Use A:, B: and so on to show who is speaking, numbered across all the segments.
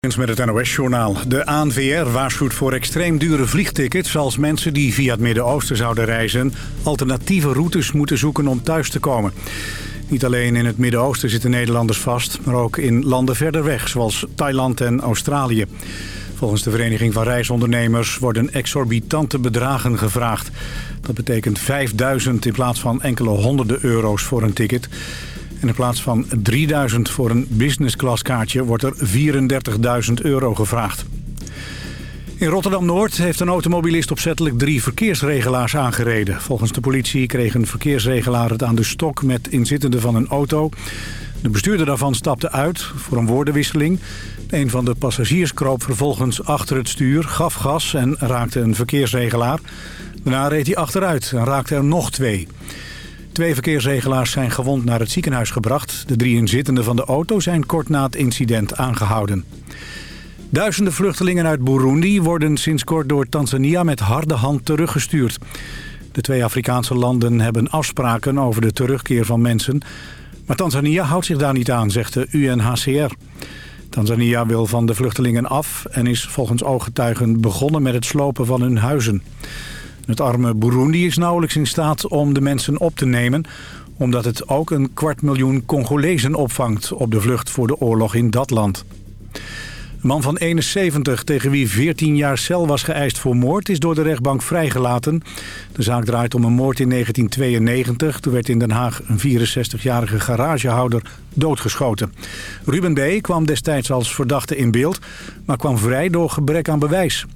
A: Met het NOS-journaal. De ANVR waarschuwt voor extreem dure vliegtickets... als mensen die via het Midden-Oosten zouden reizen... alternatieve routes moeten zoeken om thuis te komen. Niet alleen in het Midden-Oosten zitten Nederlanders vast... maar ook in landen verder weg, zoals Thailand en Australië. Volgens de Vereniging van Reisondernemers worden exorbitante bedragen gevraagd. Dat betekent 5000 in plaats van enkele honderden euro's voor een ticket... In plaats van 3000 voor een business class kaartje wordt er 34.000 euro gevraagd. In Rotterdam-Noord heeft een automobilist opzettelijk drie verkeersregelaars aangereden. Volgens de politie kreeg een verkeersregelaar het aan de stok met inzittenden van een auto. De bestuurder daarvan stapte uit voor een woordenwisseling. Een van de passagiers kroop vervolgens achter het stuur, gaf gas en raakte een verkeersregelaar. Daarna reed hij achteruit en raakte er nog twee. Twee verkeersregelaars zijn gewond naar het ziekenhuis gebracht. De drie inzittenden van de auto zijn kort na het incident aangehouden. Duizenden vluchtelingen uit Burundi worden sinds kort door Tanzania met harde hand teruggestuurd. De twee Afrikaanse landen hebben afspraken over de terugkeer van mensen. Maar Tanzania houdt zich daar niet aan, zegt de UNHCR. Tanzania wil van de vluchtelingen af en is volgens ooggetuigen begonnen met het slopen van hun huizen. Het arme Burundi is nauwelijks in staat om de mensen op te nemen... omdat het ook een kwart miljoen Congolezen opvangt... op de vlucht voor de oorlog in dat land. Een man van 71, tegen wie 14 jaar cel was geëist voor moord... is door de rechtbank vrijgelaten. De zaak draait om een moord in 1992. Toen werd in Den Haag een 64-jarige garagehouder doodgeschoten. Ruben B. kwam destijds als verdachte in beeld... maar kwam vrij door gebrek aan bewijs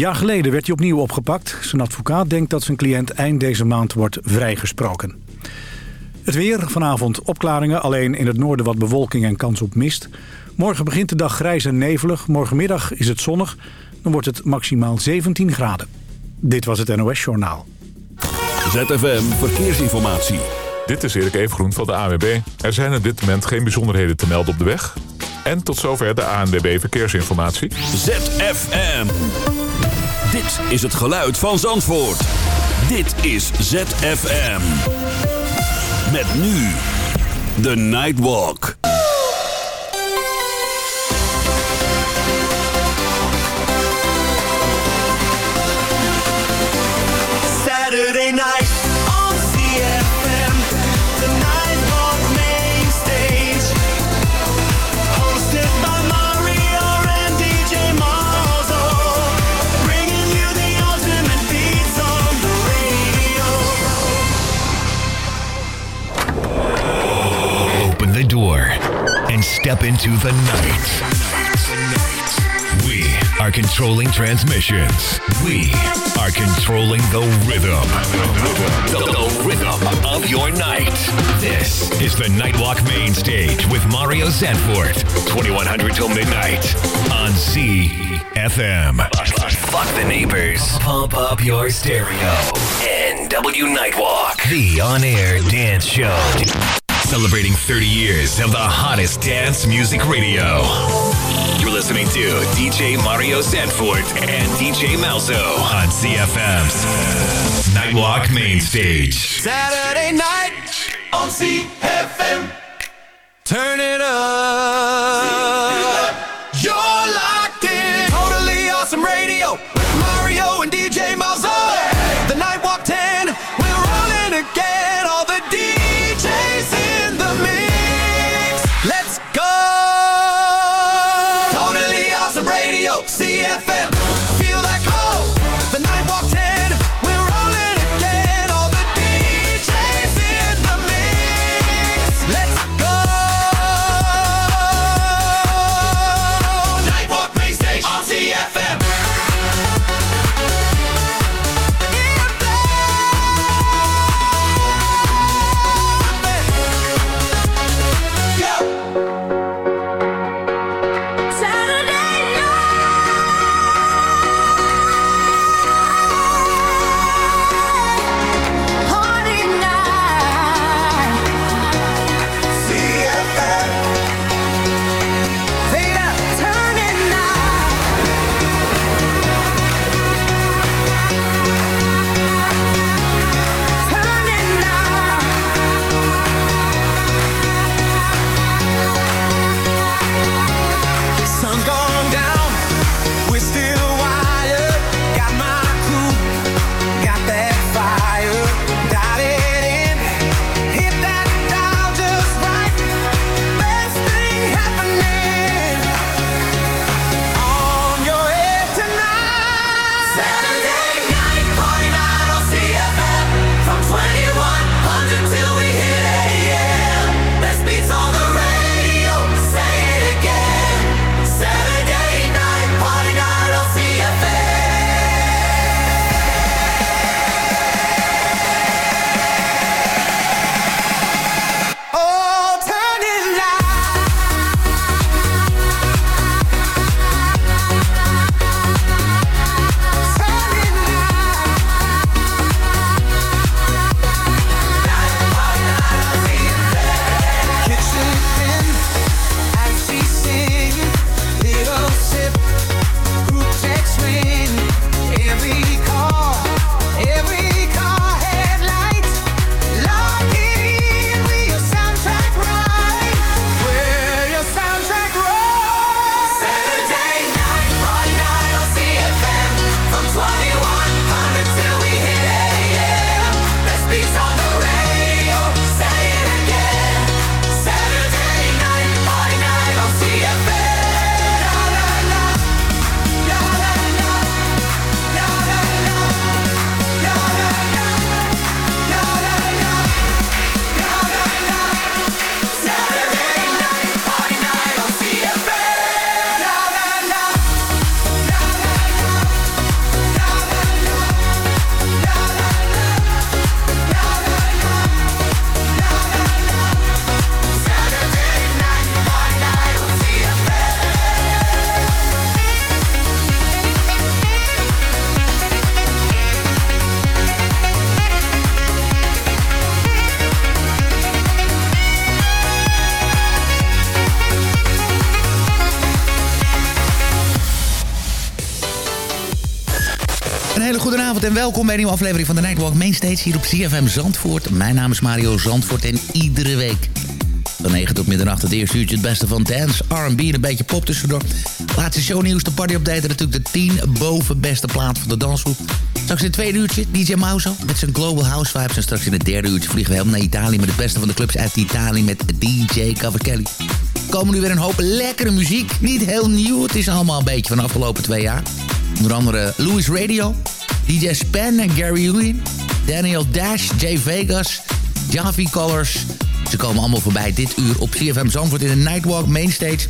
A: jaar geleden werd hij opnieuw opgepakt. Zijn advocaat denkt dat zijn cliënt eind deze maand wordt vrijgesproken. Het weer, vanavond opklaringen, alleen in het noorden wat bewolking en kans op mist. Morgen begint de dag grijs en nevelig. Morgenmiddag is het zonnig. Dan wordt het maximaal 17 graden. Dit was het NOS Journaal.
B: ZFM Verkeersinformatie.
C: Dit is Erik Evengroen van de AWB. Er zijn op dit moment geen bijzonderheden te melden op de weg. En tot zover de ANWB Verkeersinformatie.
B: ZFM. Dit is het geluid van Zandvoort. Dit is ZFM. Met nu The Nightwalk.
D: Saturday night
E: step into the night. We are controlling transmissions. We are controlling the rhythm. The, the rhythm of your night. This is the Nightwalk Main Stage with Mario Zanfort. 2100 till midnight on CFM. Fuck the neighbors. Pump up your stereo. NW Nightwalk. The on-air dance show. Celebrating 30 years of the hottest dance music radio. You're listening to DJ Mario Sanford and DJ Malzo on CFM's Nightwalk Main Stage.
D: Saturday night on CFM. Turn it up.
F: Welkom bij een nieuwe aflevering van de Nightwalk Mainstage hier op CFM Zandvoort. Mijn naam is Mario Zandvoort en iedere week van 9 tot middernacht het eerste uurtje het beste van dance, R&B en een beetje pop tussendoor. Laatste shownieuws, de party update natuurlijk de 10 boven beste plaat van de dansgroep. Straks in het tweede uurtje DJ Mauso met zijn Global House Vibes. En straks in het derde uurtje vliegen we helemaal naar Italië met het beste van de clubs uit Italië met DJ Cavaschelli. Komen nu weer een hoop lekkere muziek. Niet heel nieuw, het is allemaal een beetje van de afgelopen twee jaar. Onder andere Louis Radio, DJ Span en Gary Ewing, Daniel Dash, Jay Vegas, Javi Colors. Ze komen allemaal voorbij dit uur op CFM Zandvoort in de Nightwalk Mainstage.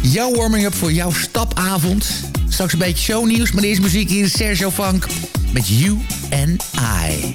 F: Jouw warming-up voor jouw stapavond. Straks een beetje shownieuws, maar eerst muziek hier is Sergio Funk met You and I.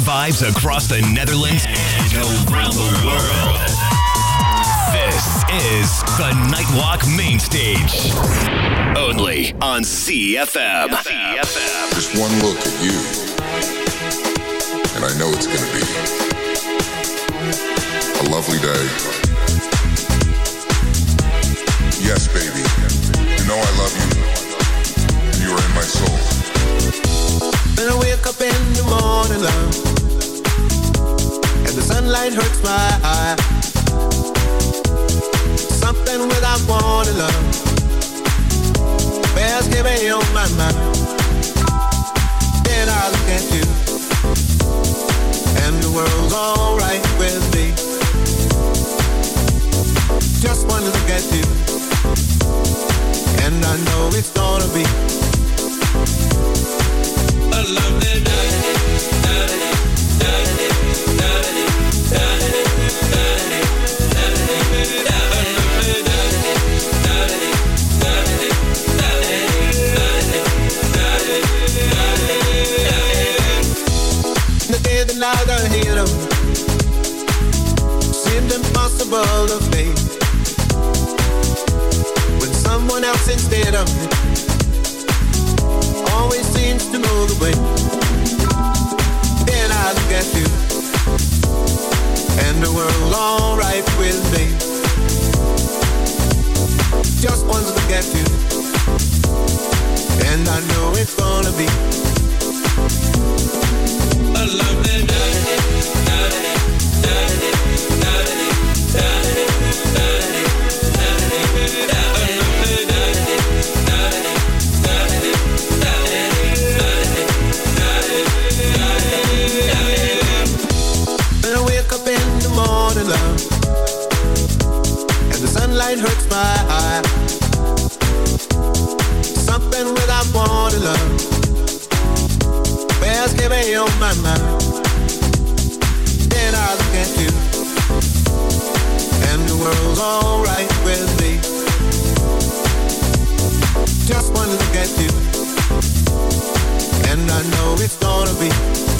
E: party vibes across the Netherlands and around the world. This is the Nightwalk Main Stage. Only on CFM. CFM.
G: Just one look at you, and I know it's gonna be a lovely day.
H: alright with me. Just one look at you, and I know it's gonna be.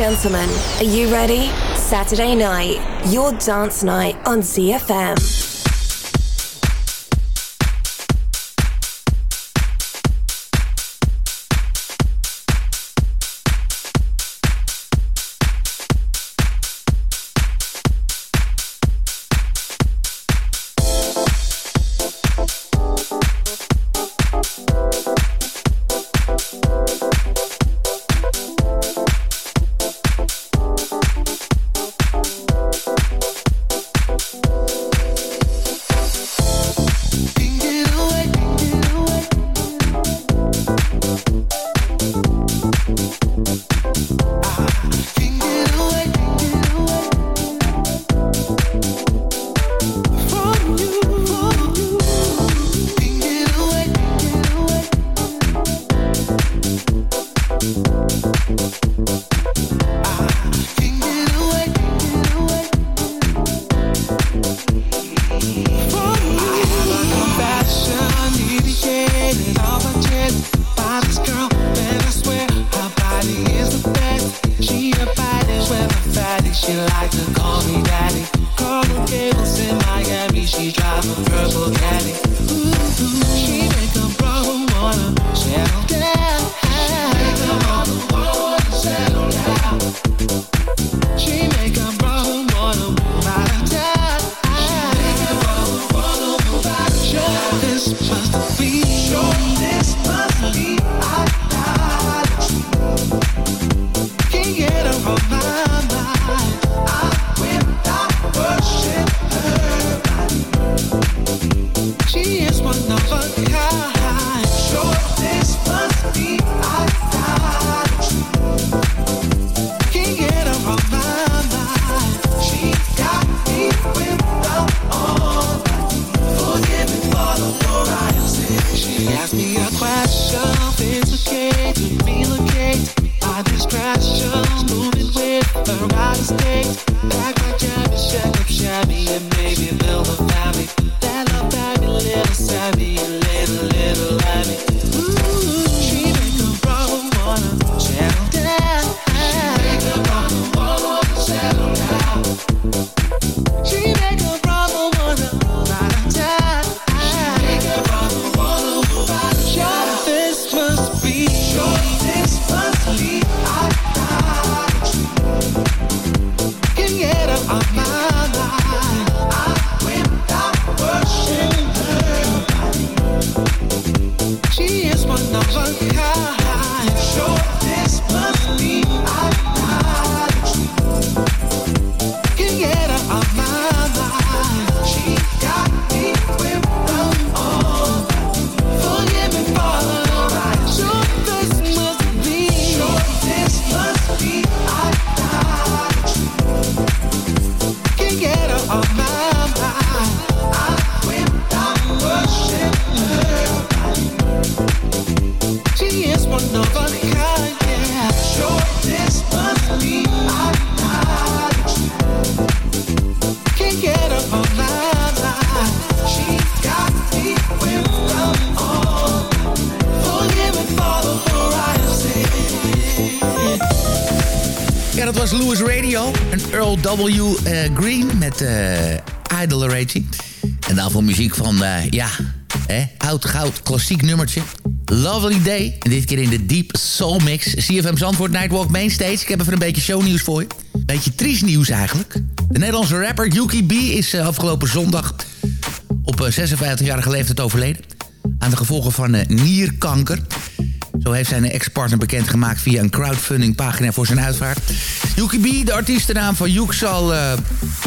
I: gentlemen, are you ready? Saturday night, your dance night on ZFM.
J: W. eh, Green met uh, Idol Raging. En daarvoor muziek van, uh, ja, hè, oud goud klassiek nummertje. Lovely Day. En dit keer in de Deep Soul Mix. CFM Zandvoort Nightwalk Mainstage. Ik heb even een beetje shownieuws voor je. Beetje triest nieuws eigenlijk. De Nederlandse rapper Yuki B is afgelopen zondag op 56-jarige leeftijd overleden. Aan de gevolgen van nierkanker. Zo heeft zijn ex-partner bekendgemaakt via een crowdfunding-pagina voor zijn uitvaart. Yuki B, de artiestennaam van Yuxal uh,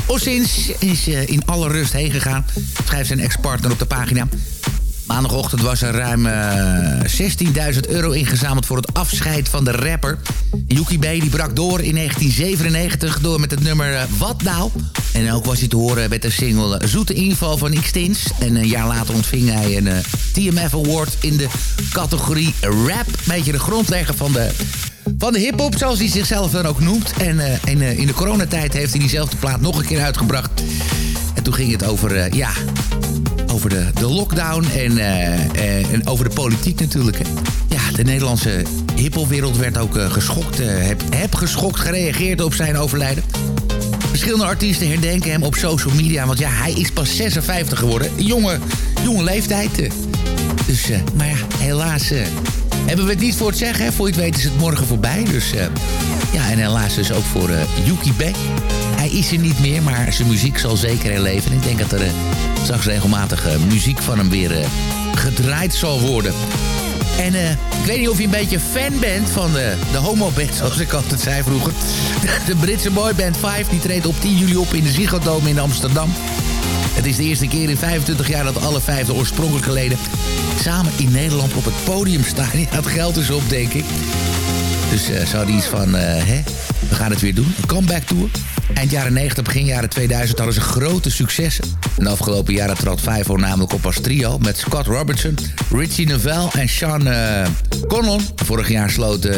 J: Ossins, is uh, in alle rust heen gegaan. Schrijft zijn ex-partner op de pagina. Maandagochtend was er ruim uh, 16.000 euro ingezameld voor het afscheid van de rapper. Yuki B die brak door in 1997 door met het nummer Wat Nou. En ook was hij te horen met de single Zoete Inval van X-Tins. En een jaar later ontving hij een TMF Award in de categorie rap. Beetje de grondlegger van de, van de hip-hop, zoals hij zichzelf dan ook noemt. En, uh, en uh, in de coronatijd heeft hij diezelfde plaat nog een keer uitgebracht. En toen ging het over, ja, over de, de lockdown en, en over de politiek natuurlijk. Ja, de Nederlandse hiphopwereld werd ook geschokt, heb, heb geschokt gereageerd op zijn overlijden. Verschillende artiesten herdenken hem op social media, want ja, hij is pas 56 geworden. Jonge, jonge leeftijd. Dus, maar ja, helaas hebben we het niet voor het zeggen. Hè? Voor je het weet is het morgen voorbij. Dus ja, en helaas dus ook voor Yuki B. Hij is er niet meer, maar zijn muziek zal zeker herleven. En ik denk dat er straks regelmatig muziek van hem weer gedraaid zal worden. En ik weet niet of je een beetje fan bent van de, de homo-band, zoals ik altijd zei vroeger. De Britse boyband 5, die treedt op 10 juli op in de Ziggo Dome in Amsterdam. Het is de eerste keer in 25 jaar dat alle vijf de oorspronkelijke leden... samen in Nederland op het podium staan. Ja, het geld is op, denk ik. Dus uh, ze hadden iets van, hè, we gaan het weer doen. Comeback tour. Eind jaren 90, begin jaren 2000 hadden ze grote successen. In de afgelopen jaren trad Five namelijk op als trio... met Scott Robertson, Richie Novell en Sean uh, Conlon. Vorig jaar sloten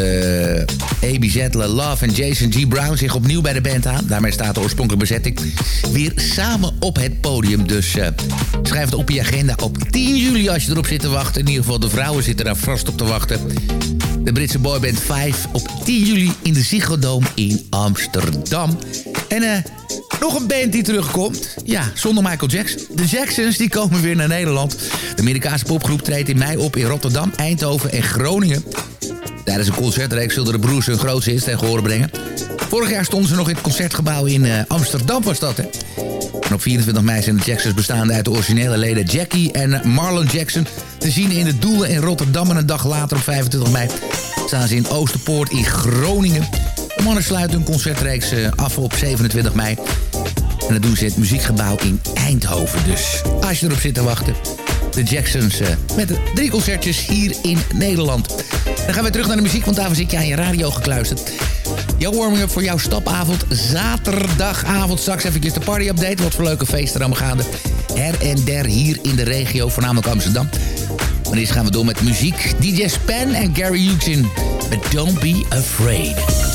J: A.B. Zettler, Love en Jason G. Brown zich opnieuw bij de band aan. Daarmee staat de oorspronkelijke bezetting weer samen op het podium. Dus schrijf het op je agenda op 10 juli als je erop zit te wachten. In ieder geval de vrouwen zitten daar vast op te wachten. De Britse boyband 5 op 10 juli in de Ziggo Dome in Amsterdam. En uh, nog een band die terugkomt. Ja, zonder Michael Jackson. De Jacksons die komen weer naar Nederland. De Amerikaanse popgroep treedt in mei op in Rotterdam, Eindhoven en Groningen. Tijdens een concertreeks zullen de broers hun grootste hits tegen horen brengen. Vorig jaar stonden ze nog in het concertgebouw in uh, Amsterdam was dat, hè? En op 24 mei zijn de Jacksons bestaande uit de originele leden Jackie en Marlon Jackson... te zien in de Doelen in Rotterdam. En een dag later, op 25 mei, staan ze in Oosterpoort in Groningen. De mannen sluiten hun concertreeks af op 27 mei. En dat doen ze in het muziekgebouw in Eindhoven. Dus als je erop zit te wachten... de Jacksons uh, met drie concertjes hier in Nederland. Dan gaan we terug naar de muziek, want daarvoor zit je aan je radio gekluisterd. Jouw warming-up voor jouw stapavond. Zaterdagavond straks even de party-update. Wat voor leuke feesten er allemaal gaande. Her en der hier in de regio, voornamelijk Amsterdam. Maar eerst gaan we door met muziek. DJ Span en Gary Hughes met Don't Be Afraid.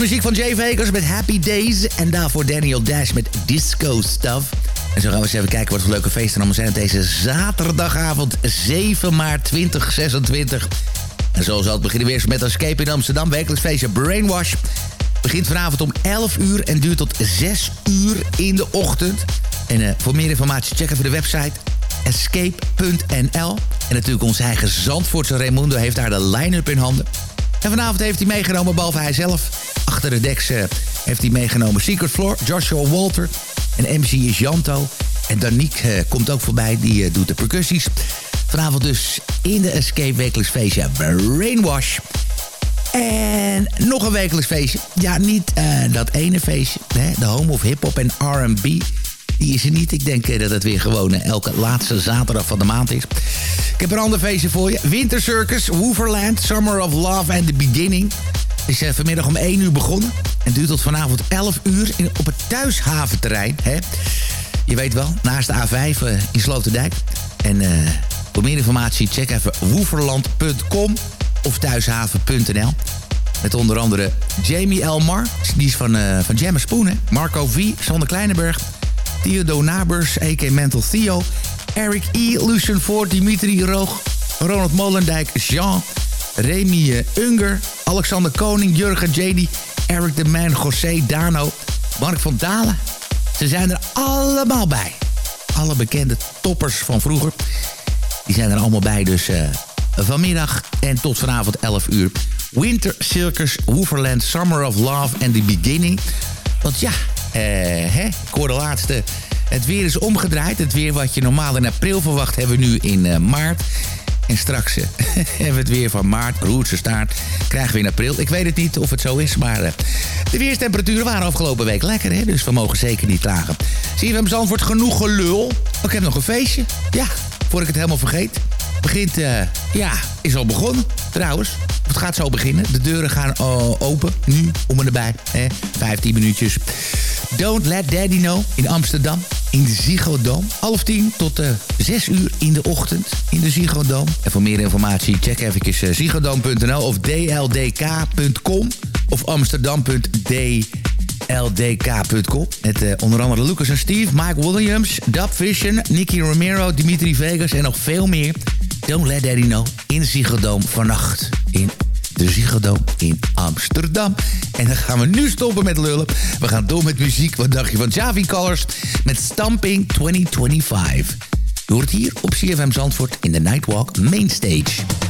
J: Muziek van Jay Vegas met Happy Days. En daarvoor Daniel Dash met Disco Stuff. En zo gaan we eens even kijken wat voor leuke feesten allemaal zijn. Deze zaterdagavond 7 maart 2026. En zo zal het beginnen weer eens met Escape in Amsterdam. Wekelijks feestje Brainwash. Begint vanavond om 11 uur en duurt tot 6 uur in de ochtend. En uh, voor meer informatie check even de website escape.nl. En natuurlijk onze eigen Zandvoortse Raimundo heeft daar de line-up in handen. En vanavond heeft hij meegenomen, behalve hij zelf. Achter de deks uh, heeft hij meegenomen Secret Floor, Joshua Walter. En MC is Janto. En Danique uh, komt ook voorbij, die uh, doet de percussies. Vanavond dus in de Escape wekelijks feestje Brainwash. En nog een wekelijks feestje. Ja, niet dat ene feestje. Hè, de home of hip-hop en R&B. Die is er niet. Ik denk dat het weer gewoon elke laatste zaterdag van de maand is. Ik heb een ander feestje voor je. Winter Circus, Wooverland, Summer of Love and the Beginning. Is uh, vanmiddag om 1 uur begonnen. En duurt tot vanavond 11 uur in, op het thuishaventerrein. Hè? Je weet wel, naast de A5 uh, in Sloterdijk. En uh, voor meer informatie check even woeverland.com of thuishaven.nl.
K: Met onder andere Jamie Elmar, die is van, uh, van Jam Spoon, hè? Marco V, Sander Kleinenberg, Theodo Nabers, A.K. Mental Theo... Eric E., Lucian Ford, Dimitri Roog, Ronald Molendijk, Jean... Remy uh, Unger, Alexander Koning, Jurgen JD, Eric de Man, José Dano, Mark van Dalen. Ze zijn er allemaal bij. Alle bekende toppers van vroeger. Die zijn er allemaal bij, dus uh, vanmiddag en tot vanavond 11 uur. Winter Circus, Wooferland, Summer of Love and the Beginning. Want ja, eh, hè, ik hoorde laatste... Het weer is omgedraaid. Het weer wat je normaal in april verwacht... hebben we nu in maart. En straks uh, hebben we het weer van maart, roerse staart, krijgen we in april. Ik weet het niet of het zo is, maar uh, de weerstemperaturen waren afgelopen week lekker, hè? Dus we mogen zeker niet klagen. Zie je, we wordt genoeg gelul. Ik heb nog een feestje. Ja, voor ik het helemaal vergeet. Begint, uh, ja, is al begonnen, trouwens. Het gaat zo beginnen. De deuren gaan open, nu, om en erbij. Hè? 15 minuutjes. Don't Let Daddy Know in Amsterdam. In de Ziggo Dome. Half tien tot uh, zes uur in de ochtend in de Ziggo. En voor meer informatie check even ziggodome.nl of dldk.com of amsterdam.dldk.com. Met onder andere Lucas en Steve, Mike Williams, Dub Vision, Nicky Romero, Dimitri Vegas en nog veel meer. Don't Let Daddy Know in Dome vannacht in de Ziggo in Amsterdam. En dan gaan we nu stoppen met lullen. We gaan door met muziek. Wat dacht je van Javi Colors met Stamping 2025? Je hoort hier op CFM Zandvoort in de Nightwalk Mainstage.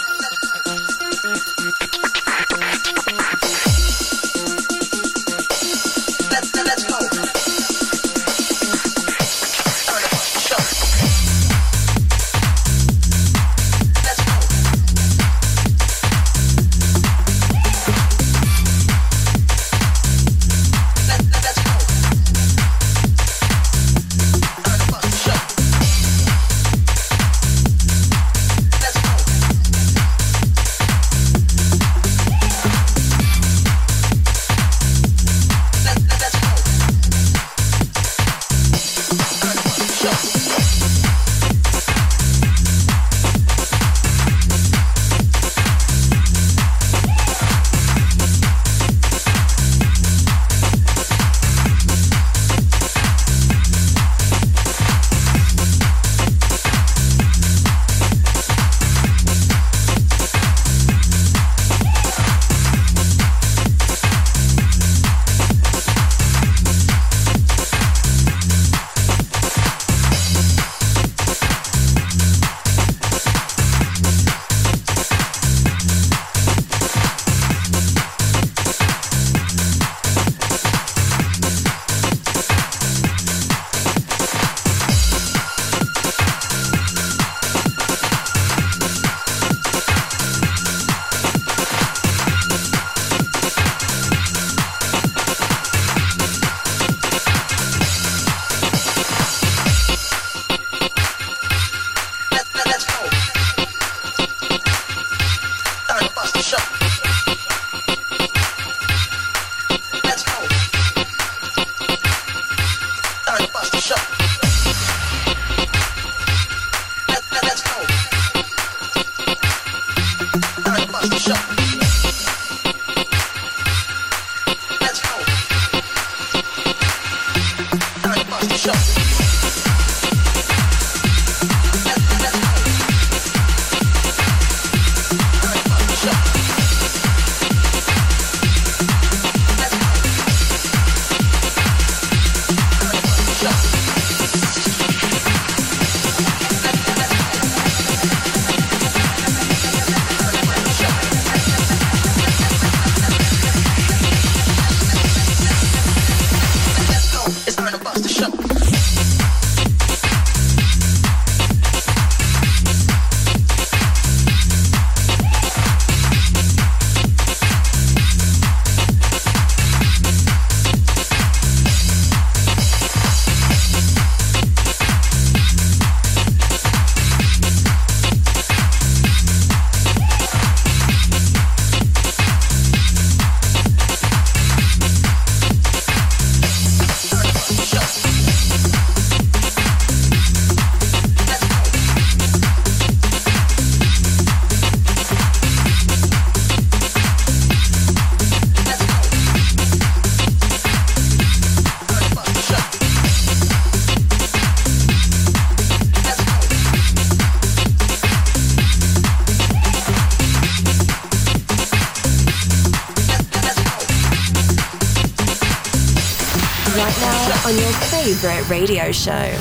I: Radio show,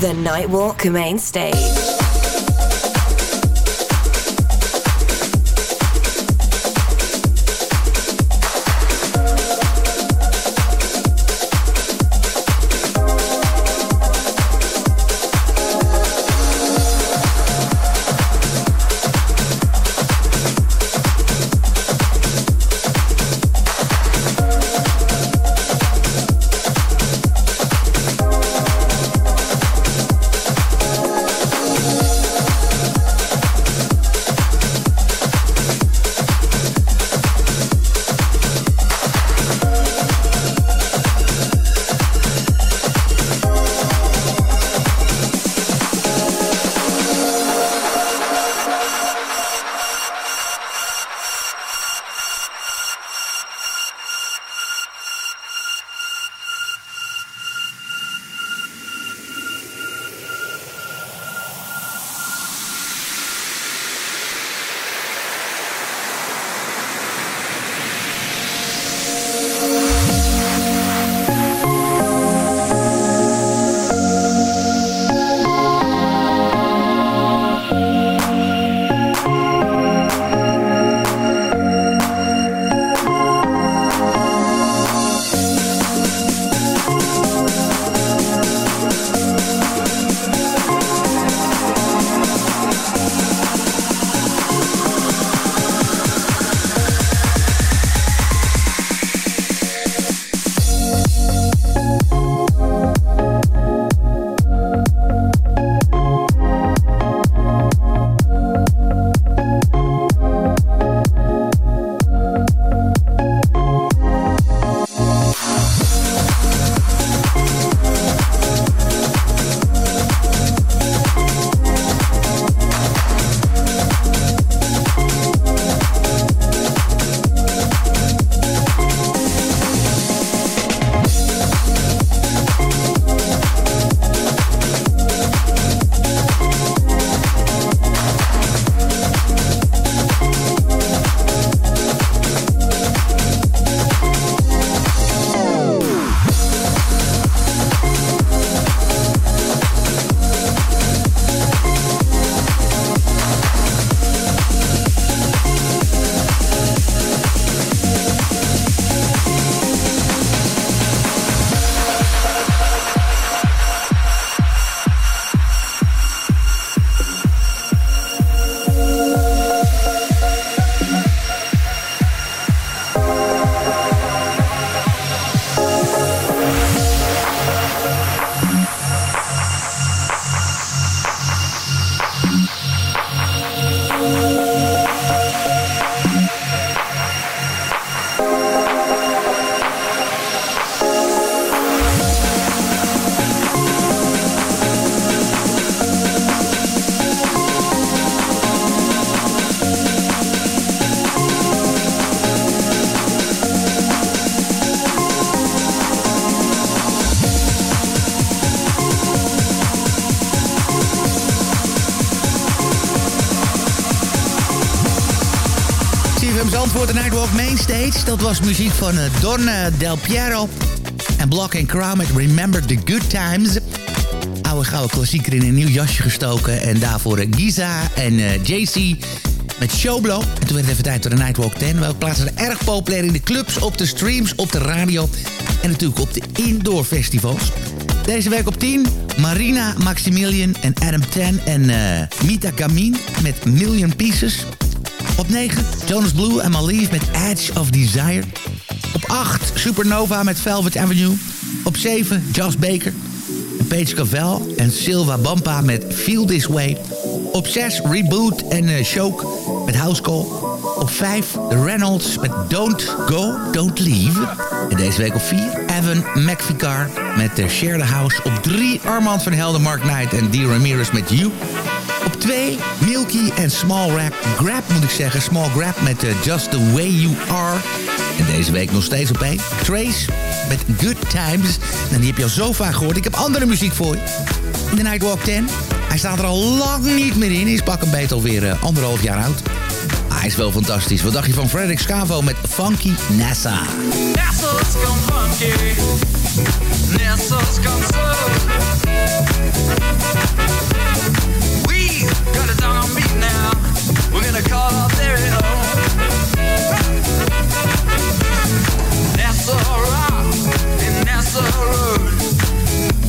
I: The Nightwalk Main Stage.
J: Was muziek van uh, Don uh, Del Piero en Block and Crown met Remember the Good Times. Oude gouden klassieker in een nieuw jasje gestoken. En daarvoor uh, Giza en JC met Showblow. En toen werd het even tijd voor de Nightwalk 10. Welke plaatsen erg populair in de clubs, op de streams, op de radio... en natuurlijk op de indoor festivals. Deze week op 10 Marina Maximilian en Adam Ten en Mita Gamin met Million Pieces... Op 9 Jonas Blue en Malief met Edge of Desire. Op 8 Supernova met Velvet Avenue. Op 7 Josh Baker Paige Cavell en Silva Bampa met Feel This Way. Op 6 Reboot en uh, Choke met House Call. Op 5 The Reynolds met Don't Go, Don't Leave. En deze week op 4 Evan McVicar met uh, Share the House. Op 3 Armand van Helden, Mark Knight en Dee Ramirez met You. Op 2, Milky en Small Rap. Grab moet ik zeggen, Small Grab met eh, Just The Way You Are. En deze week nog steeds op één Trace met Good Times. En die heb je al zo vaak gehoord. Ik heb andere muziek voor je. The Nightwalk 10. Hij staat er al lang niet meer in. Hij is pak een beetje alweer eh, anderhalf jaar oud. Ah, hij is wel fantastisch. Wat dacht je van Frederik Scavo met Funky NASA?
L: NASA's come funky.
M: NASA's come so. in a car their own. NASA rock and NASA road.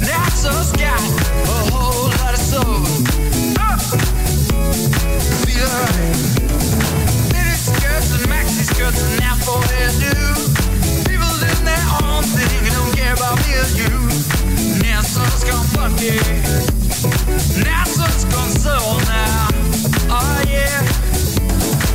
M: NASA's got a whole lot of soul. Be alright. Mini skirts and maxi skirts and now for their new. People doing their own thing and don't care about me or you. NASA's gone funky. NASA's gone soul now. Oh yeah.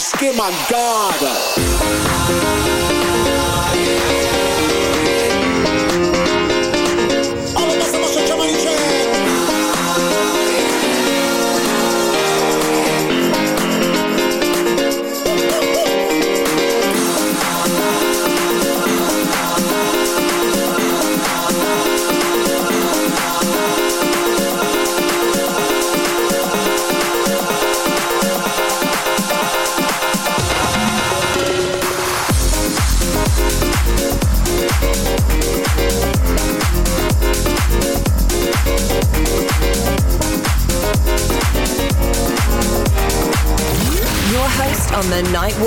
L: skin, my God.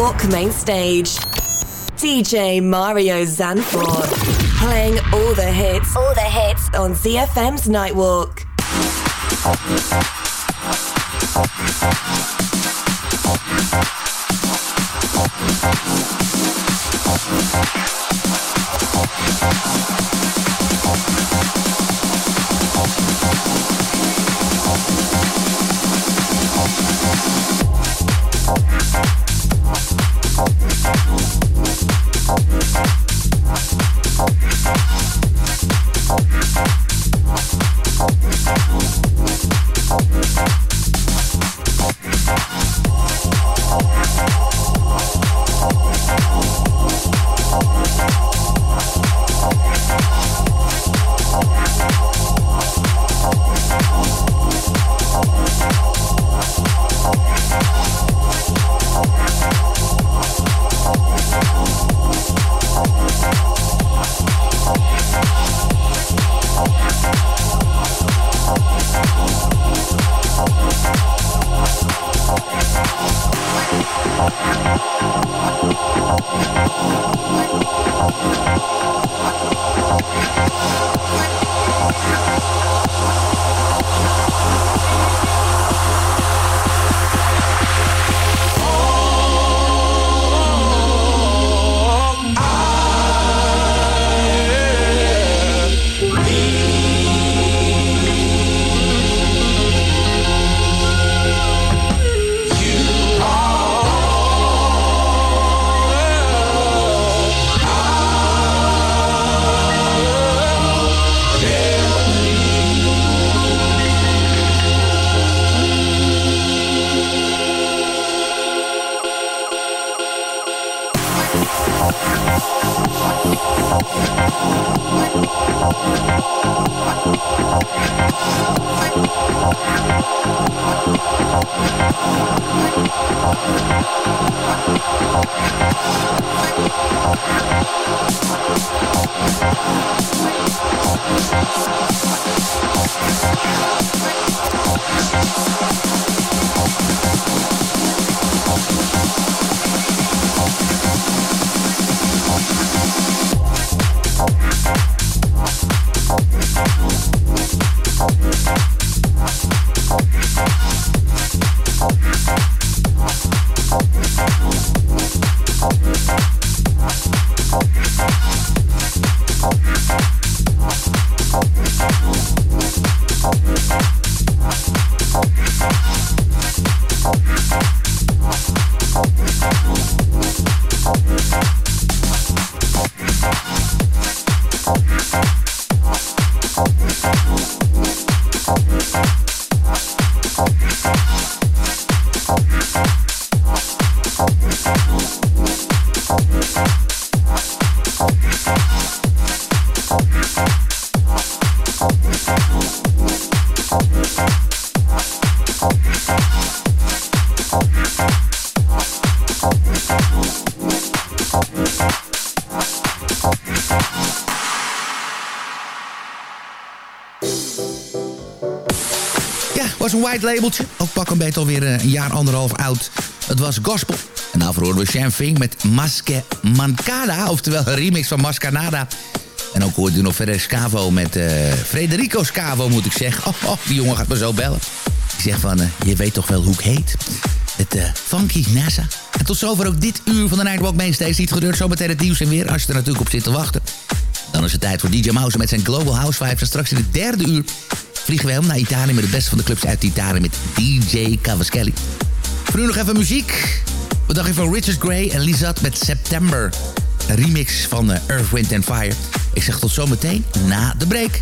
N: The main stage, DJ Mario Zanford, playing all the hits, all the hits on ZFM's Nightwalk.
J: Ja, was Ook pak een beetje alweer eh, een jaar, anderhalf oud. Het was gospel. En daarvoor hoorden we Sham met Maske Mancada. Oftewel een remix van Mascanada. En ook hoorde u nog verder Scavo met eh, Frederico Scavo, moet ik zeggen. Oh, oh, die jongen gaat me zo bellen. Die zegt van, eh, je weet toch wel hoe ik heet? Het eh, Funky NASA. En tot zover ook dit uur van de Nightwalk Mainstays. Niet gebeurd, zometeen het nieuws en weer, als je er natuurlijk op zit te wachten. Dan is het tijd voor DJ Mouse met zijn Global House Vibes. En straks in het derde uur vliegen we helemaal naar Italië... met de beste van de clubs uit Italië met DJ Cavaschelli. Voor nu nog even muziek.
D: Wat dacht je van Richard Gray en Lizat met September? Een remix van eh, Earth, Wind Fire. Ik zeg tot zometeen na de break.